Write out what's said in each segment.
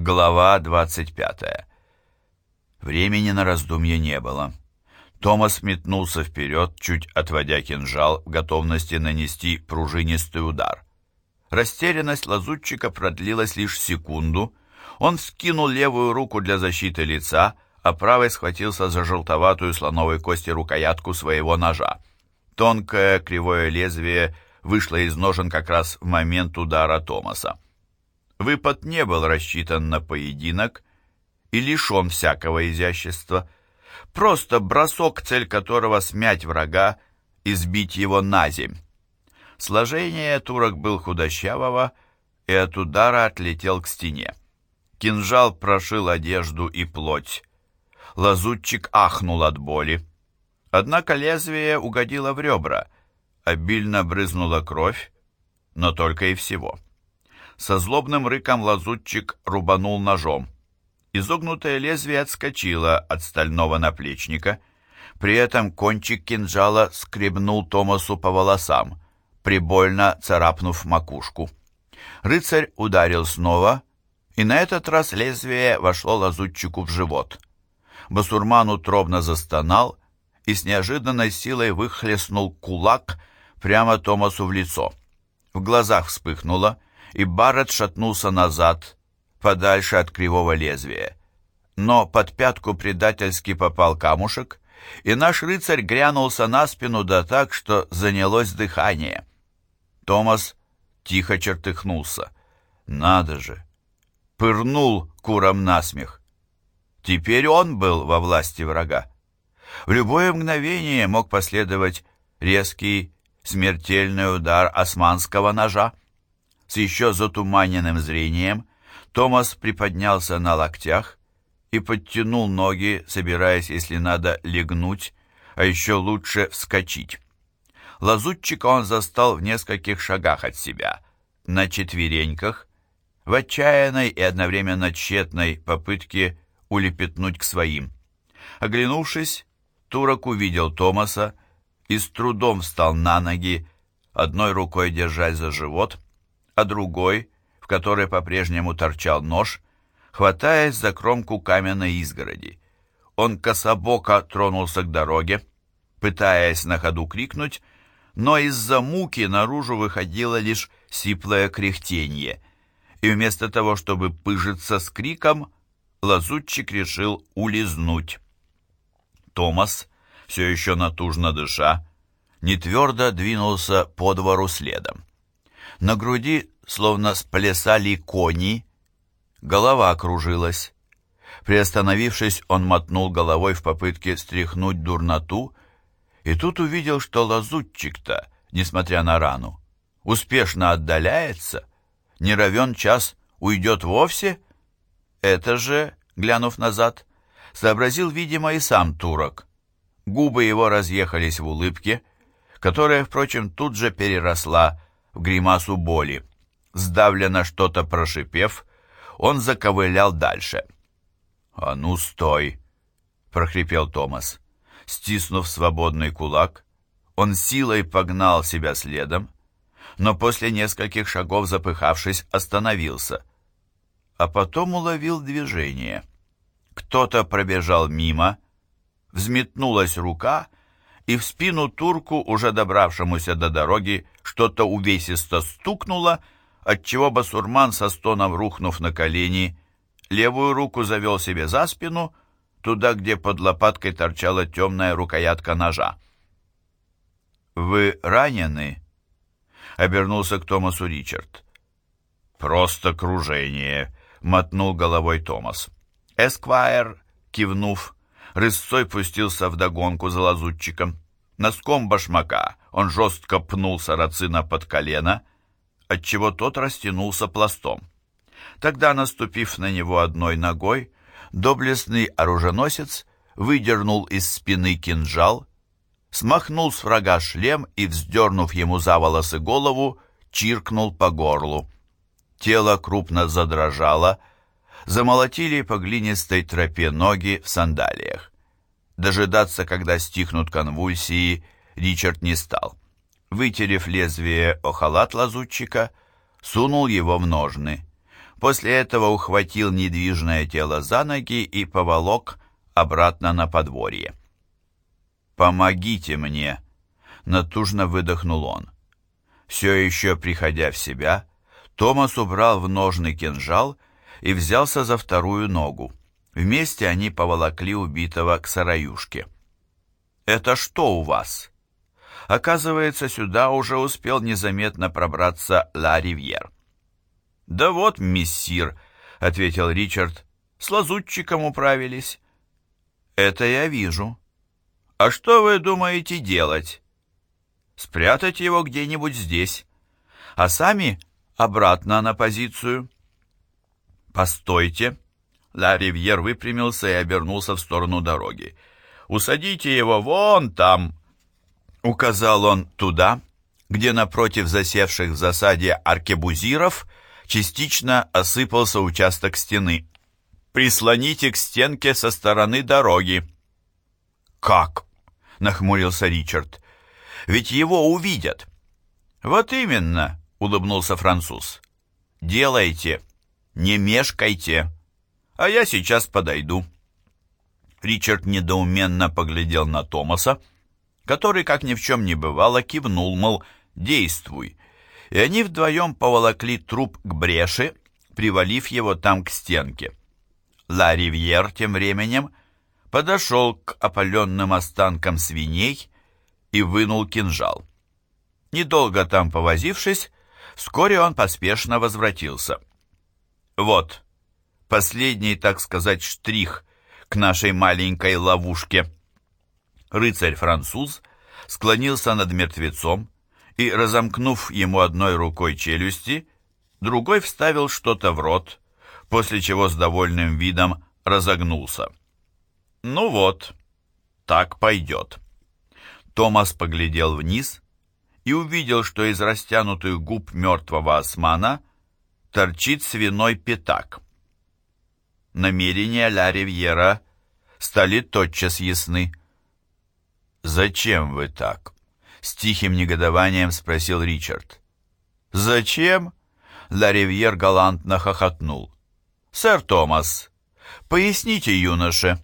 Глава 25. Времени на раздумье не было. Томас метнулся вперед, чуть отводя кинжал в готовности нанести пружинистый удар. Растерянность лазутчика продлилась лишь секунду. Он скинул левую руку для защиты лица, а правой схватился за желтоватую слоновой кости рукоятку своего ножа. Тонкое кривое лезвие вышло из ножен как раз в момент удара Томаса. Выпад не был рассчитан на поединок и лишен всякого изящества. Просто бросок, цель которого смять врага и сбить его на земь. Сложение турок был худощавого и от удара отлетел к стене. Кинжал прошил одежду и плоть. Лазутчик ахнул от боли. Однако лезвие угодило в ребра, обильно брызнула кровь, но только и всего. Со злобным рыком лазутчик рубанул ножом. Изогнутое лезвие отскочило от стального наплечника. При этом кончик кинжала скребнул Томасу по волосам, прибольно царапнув макушку. Рыцарь ударил снова, и на этот раз лезвие вошло лазутчику в живот. Басурман утробно застонал и с неожиданной силой выхлестнул кулак прямо Томасу в лицо. В глазах вспыхнуло, и Барретт шатнулся назад, подальше от кривого лезвия. Но под пятку предательски попал камушек, и наш рыцарь грянулся на спину да так, что занялось дыхание. Томас тихо чертыхнулся. «Надо же!» Пырнул куром насмех. Теперь он был во власти врага. В любое мгновение мог последовать резкий, смертельный удар османского ножа. С еще затуманенным зрением Томас приподнялся на локтях и подтянул ноги, собираясь, если надо, легнуть, а еще лучше вскочить. Лазутчика он застал в нескольких шагах от себя, на четвереньках, в отчаянной и одновременно тщетной попытке улепетнуть к своим. Оглянувшись, турок увидел Томаса и с трудом встал на ноги, одной рукой держась за живот, а другой, в которой по-прежнему торчал нож, хватаясь за кромку каменной изгороди. Он кособоко тронулся к дороге, пытаясь на ходу крикнуть, но из-за муки наружу выходило лишь сиплое кряхтенье, и вместо того, чтобы пыжиться с криком, лазутчик решил улизнуть. Томас, все еще натужно дыша, нетвердо двинулся по двору следом. На груди словно сплясали кони, голова окружилась. Приостановившись, он мотнул головой в попытке стряхнуть дурноту, и тут увидел, что лазутчик-то, несмотря на рану, успешно отдаляется, не равен час уйдет вовсе. Это же, глянув назад, сообразил, видимо, и сам турок. Губы его разъехались в улыбке, которая, впрочем, тут же переросла в гримасу боли. Сдавленно что-то прошипев, он заковылял дальше. «А ну, стой!» — прохрипел Томас. Стиснув свободный кулак, он силой погнал себя следом, но после нескольких шагов, запыхавшись, остановился. А потом уловил движение. Кто-то пробежал мимо, взметнулась рука — и в спину турку, уже добравшемуся до дороги, что-то увесисто стукнуло, отчего басурман со стоном рухнув на колени, левую руку завел себе за спину, туда, где под лопаткой торчала темная рукоятка ножа. «Вы ранены?» — обернулся к Томасу Ричард. «Просто кружение», — мотнул головой Томас. Эсквайр, кивнув, рысцой пустился вдогонку за лазутчиком. Носком башмака он жестко пнул сарацина под колено, отчего тот растянулся пластом. Тогда, наступив на него одной ногой, доблестный оруженосец выдернул из спины кинжал, смахнул с врага шлем и, вздернув ему за волосы голову, чиркнул по горлу. Тело крупно задрожало, замолотили по глинистой тропе ноги в сандалиях. Дожидаться, когда стихнут конвульсии, Ричард не стал. Вытерев лезвие о халат лазутчика, сунул его в ножны. После этого ухватил недвижное тело за ноги и поволок обратно на подворье. «Помогите мне!» — натужно выдохнул он. Все еще приходя в себя, Томас убрал в ножны кинжал и взялся за вторую ногу. Вместе они поволокли убитого к сараюшке. «Это что у вас?» Оказывается, сюда уже успел незаметно пробраться Ла Ривьер. «Да вот, миссир», — ответил Ричард, — «с лазутчиком управились». «Это я вижу. А что вы думаете делать?» «Спрятать его где-нибудь здесь, а сами обратно на позицию». «Постойте!» Ла Ривьер выпрямился и обернулся в сторону дороги. «Усадите его вон там!» Указал он туда, где напротив засевших в засаде аркебузиров частично осыпался участок стены. «Прислоните к стенке со стороны дороги». «Как?» — нахмурился Ричард. «Ведь его увидят». «Вот именно», — улыбнулся француз. «Делайте, не мешкайте, а я сейчас подойду». Ричард недоуменно поглядел на Томаса, который, как ни в чем не бывало, кивнул, мол, «действуй», и они вдвоем поволокли труп к бреши, привалив его там к стенке. Ла Ривьер тем временем подошел к опаленным останкам свиней и вынул кинжал. Недолго там повозившись, вскоре он поспешно возвратился. «Вот, последний, так сказать, штрих к нашей маленькой ловушке». Рыцарь-француз склонился над мертвецом и, разомкнув ему одной рукой челюсти, другой вставил что-то в рот, после чего с довольным видом разогнулся. «Ну вот, так пойдет». Томас поглядел вниз и увидел, что из растянутых губ мертвого османа торчит свиной пятак. Намерения Ля Ривьера стали тотчас ясны. «Зачем вы так?» — с тихим негодованием спросил Ричард. «Зачем?» — Ла Ривьер галантно хохотнул. «Сэр Томас, поясните юноше.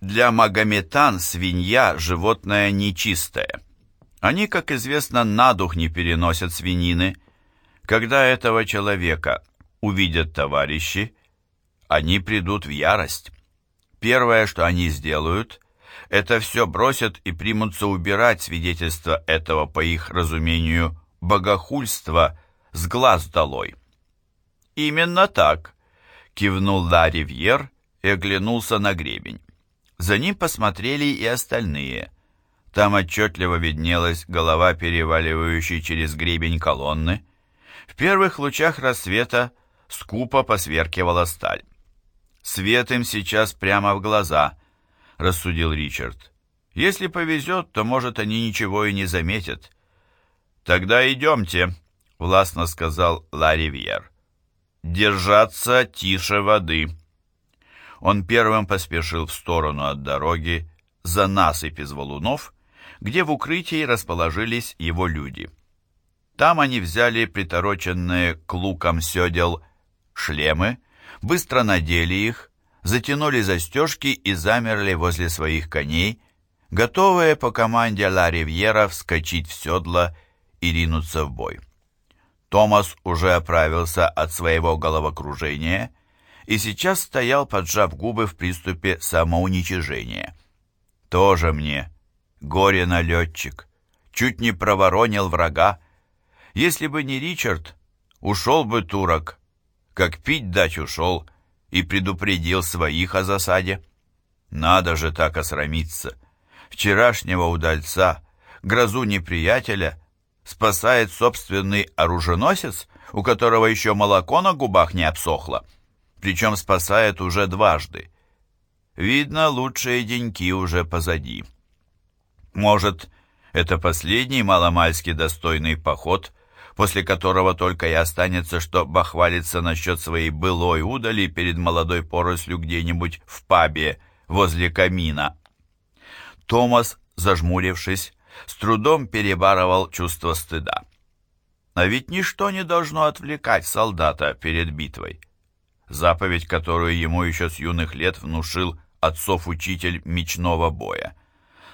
Для магометан свинья — животное нечистое. Они, как известно, на дух не переносят свинины. Когда этого человека увидят товарищи, они придут в ярость. Первое, что они сделают, это все бросят и примутся убирать свидетельство этого, по их разумению, богохульства с глаз долой. «Именно так», — кивнул Ла и оглянулся на гребень. За ним посмотрели и остальные. Там отчетливо виднелась голова, переваливающей через гребень колонны. В первых лучах рассвета скупо посверкивала сталь. Свет им сейчас прямо в глаза —— рассудил Ричард. «Если повезет, то, может, они ничего и не заметят». «Тогда идемте», — властно сказал Ларивьер. «Держаться тише воды». Он первым поспешил в сторону от дороги за насыпь из валунов, где в укрытии расположились его люди. Там они взяли притороченные к лукам седел шлемы, быстро надели их, затянули застежки и замерли возле своих коней, готовые по команде Ла Ривьера вскочить в седло и ринуться в бой. Томас уже оправился от своего головокружения и сейчас стоял, поджав губы в приступе самоуничижения. «Тоже мне, горе-налетчик, чуть не проворонил врага. Если бы не Ричард, ушел бы турок, как пить дать ушел» и предупредил своих о засаде. Надо же так осрамиться. Вчерашнего удальца, грозу неприятеля, спасает собственный оруженосец, у которого еще молоко на губах не обсохло, причем спасает уже дважды. Видно, лучшие деньки уже позади. Может, это последний маломальски достойный поход — после которого только и останется, что бахвалиться насчет своей былой удали перед молодой порослью где-нибудь в пабе возле камина. Томас, зажмурившись, с трудом перебарывал чувство стыда. А ведь ничто не должно отвлекать солдата перед битвой. заповедь, которую ему еще с юных лет внушил отцов-учитель мечного боя.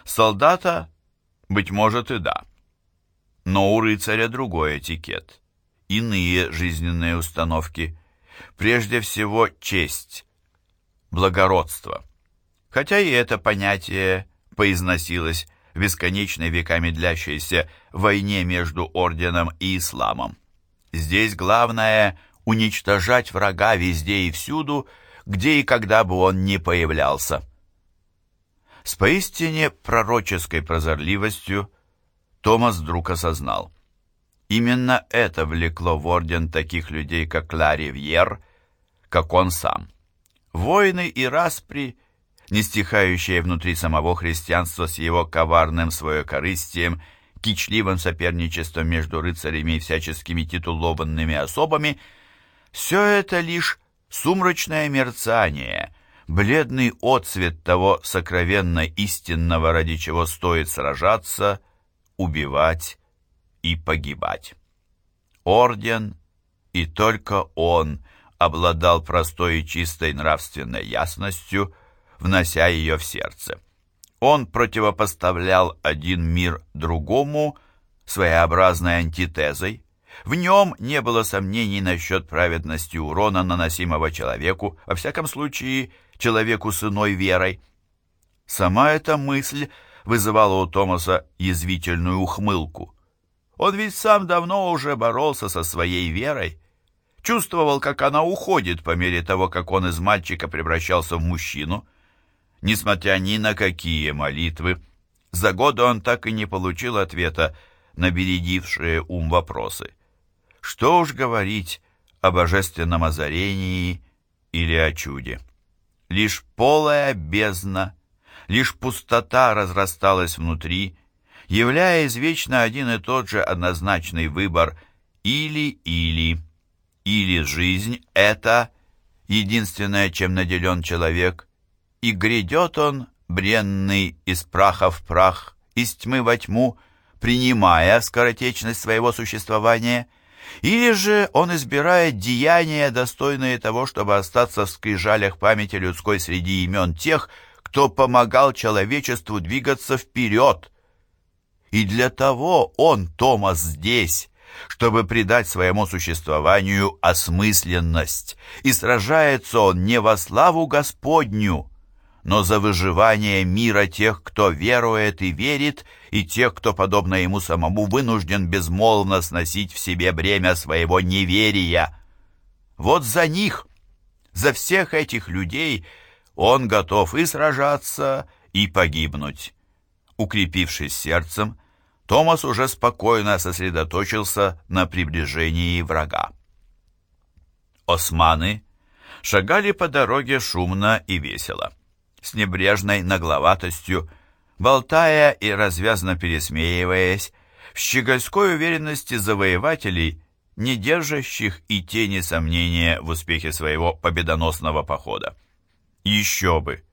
Солдата, быть может, и да. Но у рыцаря другой этикет, иные жизненные установки. Прежде всего, честь, благородство. Хотя и это понятие поизносилось в бесконечной веками длящейся войне между орденом и исламом. Здесь главное – уничтожать врага везде и всюду, где и когда бы он ни появлялся. С поистине пророческой прозорливостью Томас вдруг осознал. Именно это влекло в орден таких людей, как Ларри Вьер, как он сам. Войны и распри, не стихающие внутри самого христианства с его коварным своекорыстием, кичливым соперничеством между рыцарями и всяческими титулованными особами, все это лишь сумрачное мерцание, бледный отцвет того сокровенно истинного, ради чего стоит сражаться, убивать и погибать. Орден, и только он, обладал простой и чистой нравственной ясностью, внося ее в сердце. Он противопоставлял один мир другому своеобразной антитезой. В нем не было сомнений насчет праведности урона, наносимого человеку, во всяком случае, человеку с иной верой. Сама эта мысль вызывала у Томаса язвительную ухмылку. Он ведь сам давно уже боролся со своей верой, чувствовал, как она уходит по мере того, как он из мальчика превращался в мужчину. Несмотря ни на какие молитвы, за годы он так и не получил ответа на бередившие ум вопросы. Что уж говорить о божественном озарении или о чуде. Лишь полая бездна, лишь пустота разрасталась внутри, являя извечно один и тот же однозначный выбор «или-или». Или жизнь — это единственное, чем наделен человек, и грядет он, бренный, из праха в прах, из тьмы во тьму, принимая скоротечность своего существования, или же он избирает деяния, достойные того, чтобы остаться в скрижалях памяти людской среди имен тех, кто помогал человечеству двигаться вперед. И для того он, Томас, здесь, чтобы придать своему существованию осмысленность, и сражается он не во славу Господню, но за выживание мира тех, кто верует и верит, и тех, кто, подобно ему самому, вынужден безмолвно сносить в себе бремя своего неверия. Вот за них, за всех этих людей он готов и сражаться, и погибнуть. Укрепившись сердцем, Томас уже спокойно сосредоточился на приближении врага. Османы шагали по дороге шумно и весело, с небрежной нагловатостью, болтая и развязно пересмеиваясь, в щегольской уверенности завоевателей, не держащих и тени сомнения в успехе своего победоносного похода. Еще бы!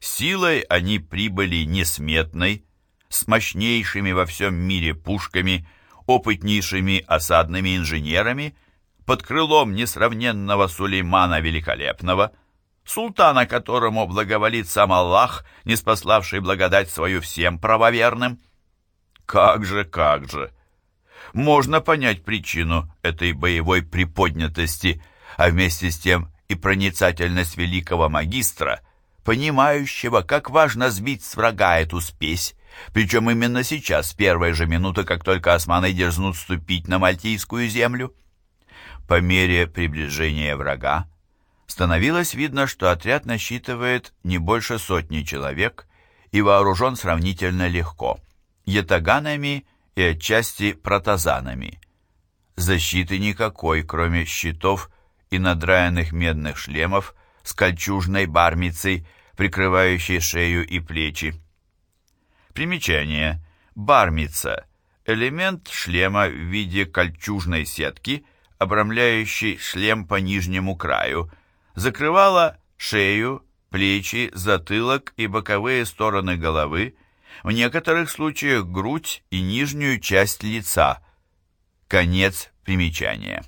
Силой они прибыли несметной, с мощнейшими во всем мире пушками, опытнейшими осадными инженерами, под крылом несравненного Сулеймана Великолепного, султана которому благоволит сам Аллах, не спаславший благодать свою всем правоверным. Как же, как же! Можно понять причину этой боевой приподнятости, а вместе с тем и проницательность великого магистра, понимающего, как важно сбить с врага эту спесь, причем именно сейчас, первые же минуты, как только османы дерзнут ступить на мальтийскую землю. По мере приближения врага становилось видно, что отряд насчитывает не больше сотни человек и вооружен сравнительно легко, ятаганами и отчасти протазанами. Защиты никакой, кроме щитов и надраенных медных шлемов с кольчужной бармицей, прикрывающей шею и плечи. Примечание. Бармица. Элемент шлема в виде кольчужной сетки, обрамляющий шлем по нижнему краю, закрывала шею, плечи, затылок и боковые стороны головы, в некоторых случаях грудь и нижнюю часть лица. Конец примечания.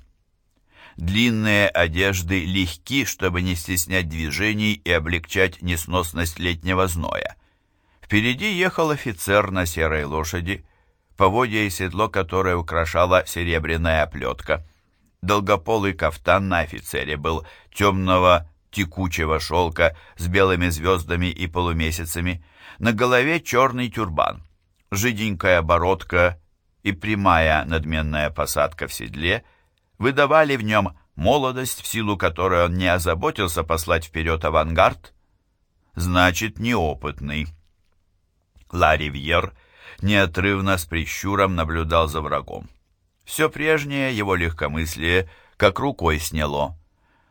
Длинные одежды легки, чтобы не стеснять движений и облегчать несносность летнего зноя. Впереди ехал офицер на серой лошади, поводья и седло которое украшала серебряная оплетка. Долгополый кафтан на офицере был темного текучего шелка с белыми звездами и полумесяцами, на голове черный тюрбан, жиденькая бородка и прямая надменная посадка в седле — выдавали в нем молодость, в силу которой он не озаботился послать вперед авангард, значит, неопытный. Ла Ривьер неотрывно с прищуром наблюдал за врагом. Все прежнее его легкомыслие как рукой сняло.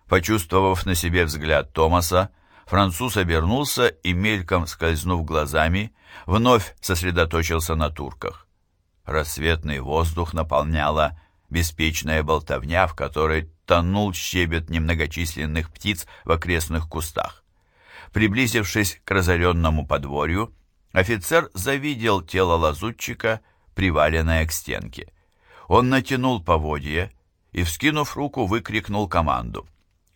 Почувствовав на себе взгляд Томаса, француз обернулся и, мельком скользнув глазами, вновь сосредоточился на турках. Рассветный воздух наполняла беспечная болтовня, в которой тонул щебет немногочисленных птиц в окрестных кустах. Приблизившись к разоренному подворью, офицер завидел тело лазутчика, приваленное к стенке. Он натянул поводье и, вскинув руку, выкрикнул команду.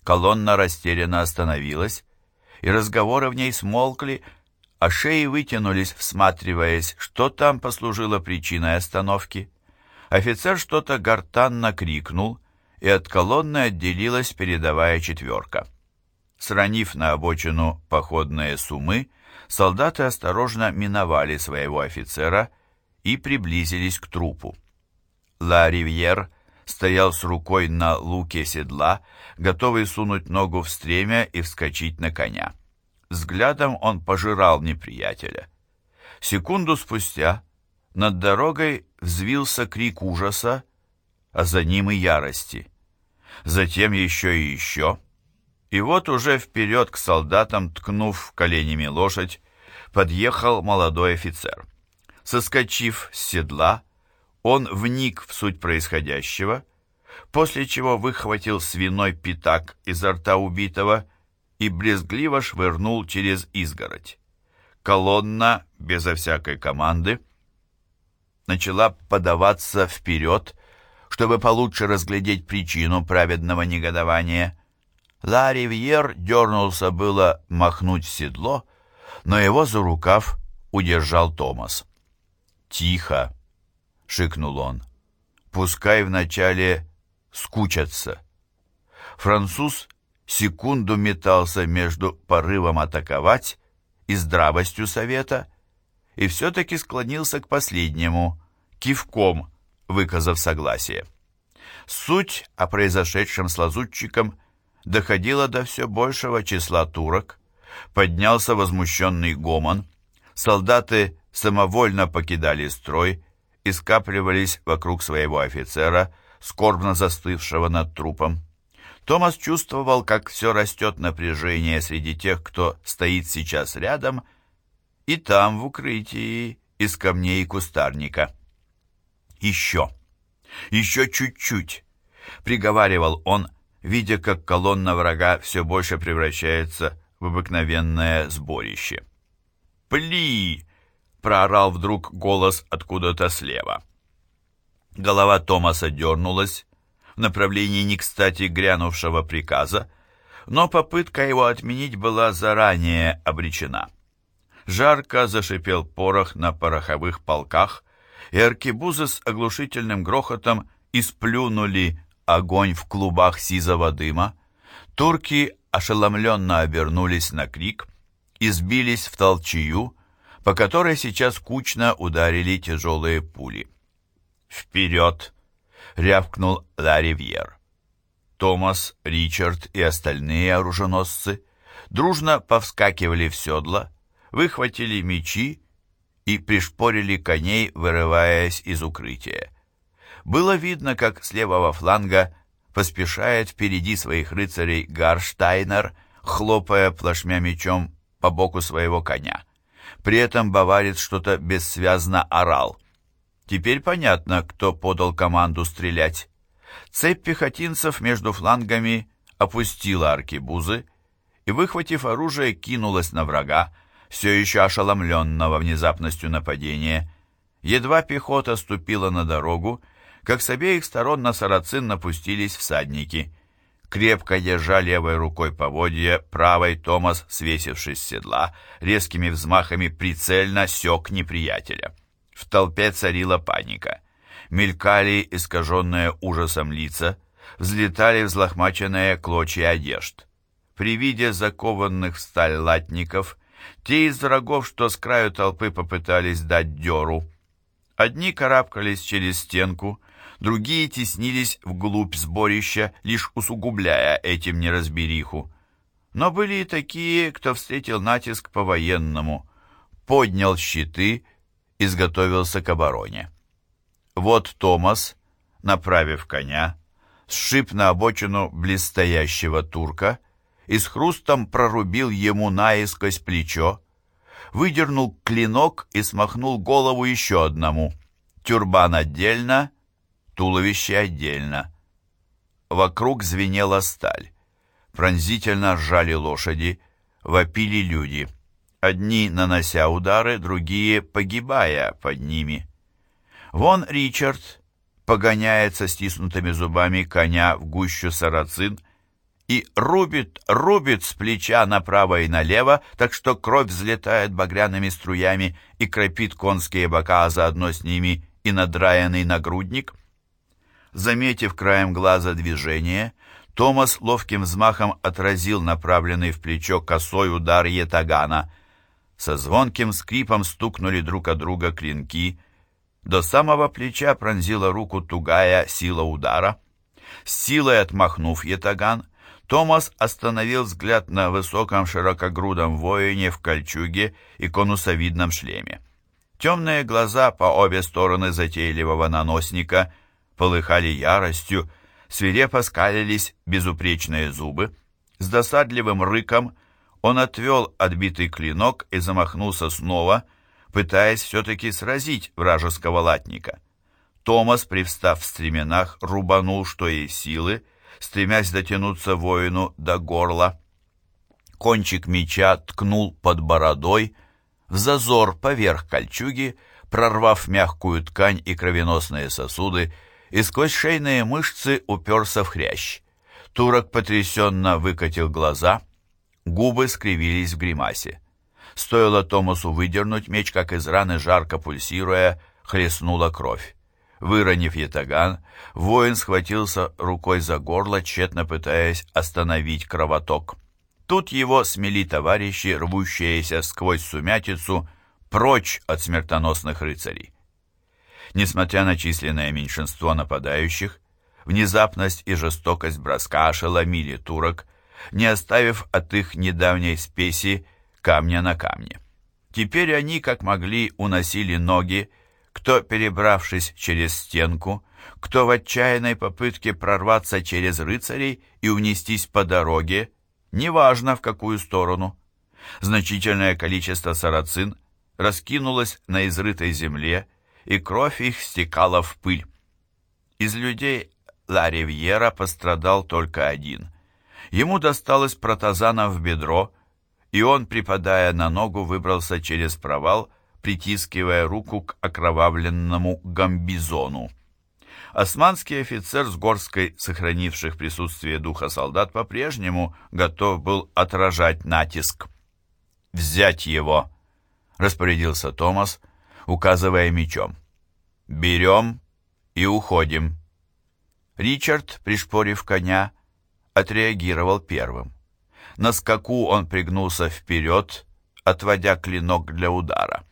Колонна растерянно остановилась, и разговоры в ней смолкли, а шеи вытянулись, всматриваясь, что там послужило причиной остановки. Офицер что-то гортанно крикнул, и от колонны отделилась передовая четверка. Сранив на обочину походные сумы, солдаты осторожно миновали своего офицера и приблизились к трупу. Ла Ривьер стоял с рукой на луке седла, готовый сунуть ногу в стремя и вскочить на коня. Взглядом он пожирал неприятеля. Секунду спустя над дорогой взвился крик ужаса, а за ним и ярости. Затем еще и еще. И вот уже вперед к солдатам, ткнув коленями лошадь, подъехал молодой офицер. Соскочив с седла, он вник в суть происходящего, после чего выхватил свиной пятак изо рта убитого и брезгливо швырнул через изгородь. Колонна, безо всякой команды, начала подаваться вперед, чтобы получше разглядеть причину праведного негодования. Ла Ривьер дернулся было махнуть седло, но его за рукав удержал Томас. «Тихо!» — шикнул он. «Пускай вначале скучатся». Француз секунду метался между порывом атаковать и здравостью совета, и все-таки склонился к последнему, кивком выказав согласие. Суть о произошедшем с лазутчиком доходила до все большего числа турок, поднялся возмущенный гомон, солдаты самовольно покидали строй и скапливались вокруг своего офицера, скорбно застывшего над трупом. Томас чувствовал, как все растет напряжение среди тех, кто стоит сейчас рядом, и там, в укрытии, из камней и кустарника. «Еще! Еще чуть-чуть!» — приговаривал он, видя, как колонна врага все больше превращается в обыкновенное сборище. «Пли!» — проорал вдруг голос откуда-то слева. Голова Томаса дернулась в направлении не кстати грянувшего приказа, но попытка его отменить была заранее обречена. Жарко зашипел порох на пороховых полках, и аркебузы с оглушительным грохотом исплюнули огонь в клубах сизого дыма. Турки ошеломленно обернулись на крик и сбились в толчью, по которой сейчас кучно ударили тяжелые пули. «Вперед!» — рявкнул Ла Ривьер. Томас, Ричард и остальные оруженосцы дружно повскакивали в седла, выхватили мечи и пришпорили коней, вырываясь из укрытия. Было видно, как с левого фланга поспешает впереди своих рыцарей Гарштайнер, хлопая плашмя мечом по боку своего коня. При этом баварец что-то бессвязно орал. Теперь понятно, кто подал команду стрелять. Цепь пехотинцев между флангами опустила аркебузы и, выхватив оружие, кинулась на врага, все еще ошеломленного внезапностью нападения. Едва пехота ступила на дорогу, как с обеих сторон на сарацин напустились всадники. Крепко держа левой рукой поводья, правой Томас, свесившись с седла, резкими взмахами прицельно сёк неприятеля. В толпе царила паника. Мелькали искаженные ужасом лица, взлетали взлохмаченные клочья одежд. При виде закованных в сталь латников, те из врагов, что с краю толпы попытались дать дёру. Одни карабкались через стенку, другие теснились вглубь сборища, лишь усугубляя этим неразбериху. Но были и такие, кто встретил натиск по-военному, поднял щиты, изготовился к обороне. Вот Томас, направив коня, сшиб на обочину близстоящего турка и с хрустом прорубил ему наискось плечо, выдернул клинок и смахнул голову еще одному. Тюрбан отдельно — туловище отдельно. Вокруг звенела сталь. Пронзительно ржали лошади, вопили люди. Одни нанося удары, другие погибая под ними. Вон Ричард погоняет со стиснутыми зубами коня в гущу сарацин и рубит, рубит с плеча направо и налево, так что кровь взлетает багряными струями и кропит конские бока, а заодно с ними и надраенный нагрудник — Заметив краем глаза движение, Томас ловким взмахом отразил направленный в плечо косой удар Етагана. Со звонким скрипом стукнули друг от друга клинки. До самого плеча пронзила руку тугая сила удара. С силой отмахнув Етаган, Томас остановил взгляд на высоком широкогрудом воине в кольчуге и конусовидном шлеме. Темные глаза по обе стороны затейливого наносника – полыхали яростью, свирепо скалились безупречные зубы. С досадливым рыком он отвел отбитый клинок и замахнулся снова, пытаясь все-таки сразить вражеского латника. Томас, привстав в стременах, рубанул, что есть силы, стремясь дотянуться воину до горла. Кончик меча ткнул под бородой, в зазор поверх кольчуги, прорвав мягкую ткань и кровеносные сосуды, и сквозь шейные мышцы уперся в хрящ. Турок потрясенно выкатил глаза, губы скривились в гримасе. Стоило Томасу выдернуть меч, как из раны, жарко пульсируя, хлестнула кровь. Выронив ятаган, воин схватился рукой за горло, тщетно пытаясь остановить кровоток. Тут его смели товарищи, рвущиеся сквозь сумятицу, прочь от смертоносных рыцарей. Несмотря на численное меньшинство нападающих, внезапность и жестокость броска ошеломили турок, не оставив от их недавней спеси камня на камне. Теперь они, как могли, уносили ноги, кто, перебравшись через стенку, кто в отчаянной попытке прорваться через рыцарей и унестись по дороге, неважно в какую сторону. Значительное количество сарацин раскинулось на изрытой земле, и кровь их стекала в пыль. Из людей Ла Ривьера пострадал только один. Ему досталось протазана в бедро, и он, припадая на ногу, выбрался через провал, притискивая руку к окровавленному гамбизону. Османский офицер с горской, сохранивших присутствие духа солдат, по-прежнему готов был отражать натиск. «Взять его!» — распорядился Томас — указывая мечом. «Берем и уходим». Ричард, пришпорив коня, отреагировал первым. На скаку он пригнулся вперед, отводя клинок для удара.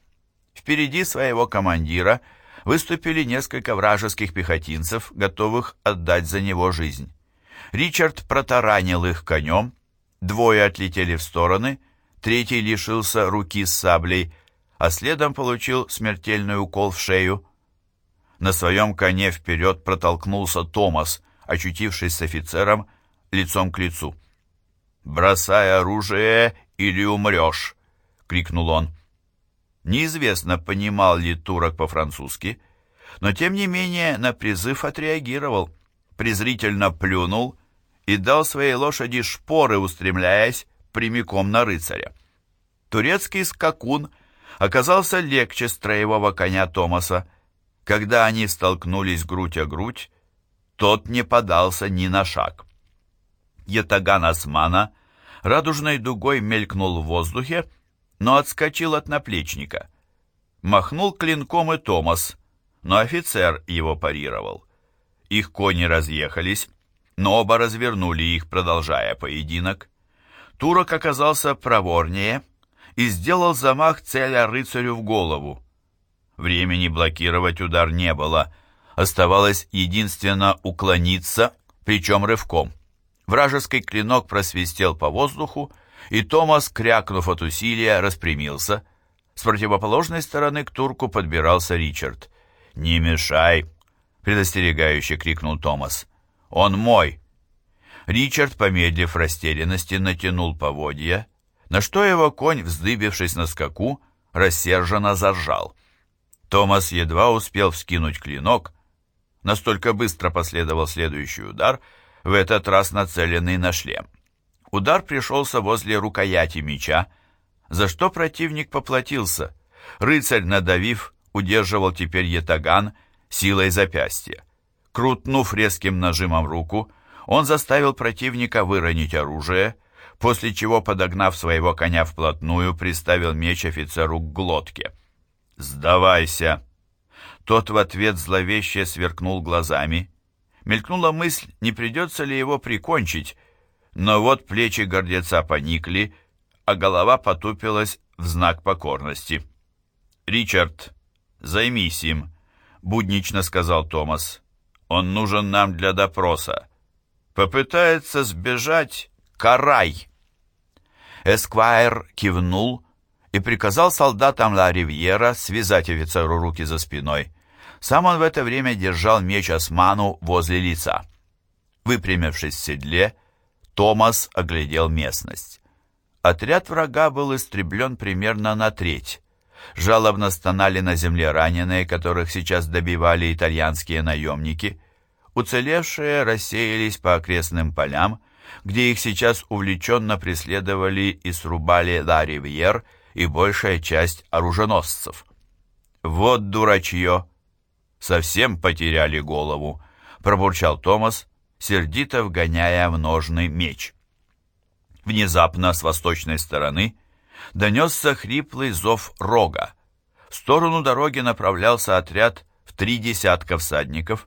Впереди своего командира выступили несколько вражеских пехотинцев, готовых отдать за него жизнь. Ричард протаранил их конем, двое отлетели в стороны, третий лишился руки с саблей, а следом получил смертельный укол в шею. На своем коне вперед протолкнулся Томас, очутившись с офицером лицом к лицу. «Бросай оружие или умрешь!» — крикнул он. Неизвестно, понимал ли турок по-французски, но тем не менее на призыв отреагировал, презрительно плюнул и дал своей лошади шпоры, устремляясь прямиком на рыцаря. Турецкий скакун оказался легче строевого коня Томаса. Когда они столкнулись грудь о грудь, тот не подался ни на шаг. ятаган османа радужной дугой мелькнул в воздухе, но отскочил от наплечника. Махнул клинком и Томас, но офицер его парировал. Их кони разъехались, но оба развернули их, продолжая поединок. Турок оказался проворнее и сделал замах, целя рыцарю в голову. Времени блокировать удар не было, оставалось единственно уклониться, причем рывком. Вражеский клинок просвистел по воздуху, и Томас, крякнув от усилия, распрямился. С противоположной стороны к турку подбирался Ричард. «Не мешай!» — предостерегающе крикнул Томас. «Он мой!» Ричард, помедлив растерянности, натянул поводья, на что его конь, вздыбившись на скаку, рассерженно заржал. Томас едва успел вскинуть клинок, настолько быстро последовал следующий удар — в этот раз нацеленный на шлем. Удар пришелся возле рукояти меча, за что противник поплатился. Рыцарь, надавив, удерживал теперь ятаган силой запястья. Крутнув резким нажимом руку, он заставил противника выронить оружие, после чего, подогнав своего коня вплотную, приставил меч офицеру к глотке. «Сдавайся!» Тот в ответ зловеще сверкнул глазами Мелькнула мысль, не придется ли его прикончить, но вот плечи гордеца поникли, а голова потупилась в знак покорности. «Ричард, займись им», — буднично сказал Томас. «Он нужен нам для допроса. Попытается сбежать — карай». Эсквайр кивнул и приказал солдатам Ла Ривьера связать офицеру руки за спиной. Сам он в это время держал меч осману возле лица. Выпрямившись в седле, Томас оглядел местность. Отряд врага был истреблен примерно на треть. Жалобно стонали на земле раненые, которых сейчас добивали итальянские наемники. Уцелевшие рассеялись по окрестным полям, где их сейчас увлеченно преследовали и срубали Ла Ривьер и большая часть оруженосцев. «Вот дурачье!» совсем потеряли голову», — пробурчал Томас, сердито вгоняя в ножный меч. Внезапно с восточной стороны донесся хриплый зов рога. В сторону дороги направлялся отряд в три десятка всадников.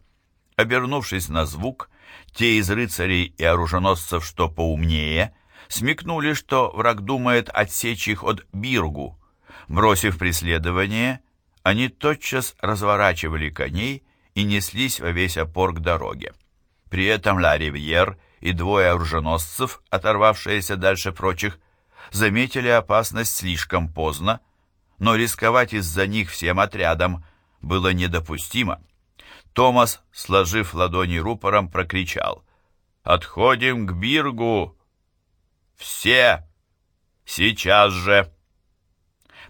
Обернувшись на звук, те из рыцарей и оруженосцев, что поумнее, смекнули, что враг думает отсечь их от Биргу. Бросив преследование, они тотчас разворачивали коней и неслись во весь опор к дороге. При этом Ла Ривьер и двое оруженосцев, оторвавшиеся дальше прочих, заметили опасность слишком поздно, но рисковать из-за них всем отрядом было недопустимо. Томас, сложив ладони рупором, прокричал «Отходим к Биргу!» «Все! Сейчас же!»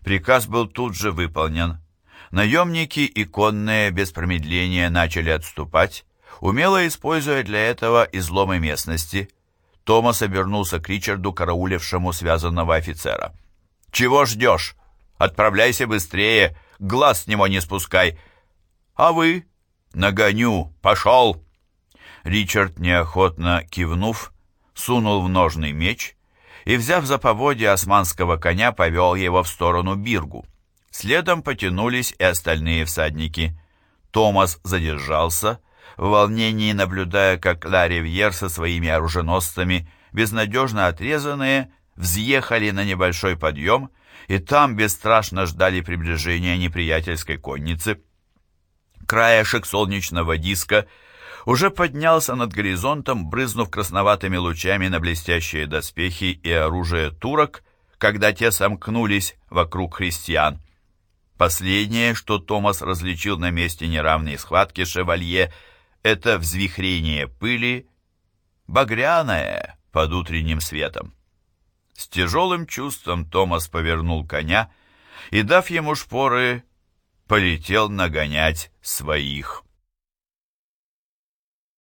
Приказ был тут же выполнен. Наемники и конные без промедления начали отступать, умело используя для этого изломы местности. Томас обернулся к Ричарду, караулившему связанного офицера. «Чего ждешь? Отправляйся быстрее, глаз с него не спускай!» «А вы?» «Нагоню! Пошел!» Ричард, неохотно кивнув, сунул в ножный меч и, взяв за поводья османского коня, повел его в сторону Биргу. Следом потянулись и остальные всадники. Томас задержался, в волнении наблюдая, как Ла Ривьер со своими оруженосцами, безнадежно отрезанные, взъехали на небольшой подъем и там бесстрашно ждали приближения неприятельской конницы. Краешек солнечного диска уже поднялся над горизонтом, брызнув красноватыми лучами на блестящие доспехи и оружие турок, когда те сомкнулись вокруг христиан. Последнее, что Томас различил на месте неравной схватки шевалье, это взвихрение пыли, багряное под утренним светом. С тяжелым чувством Томас повернул коня и, дав ему шпоры, полетел нагонять своих.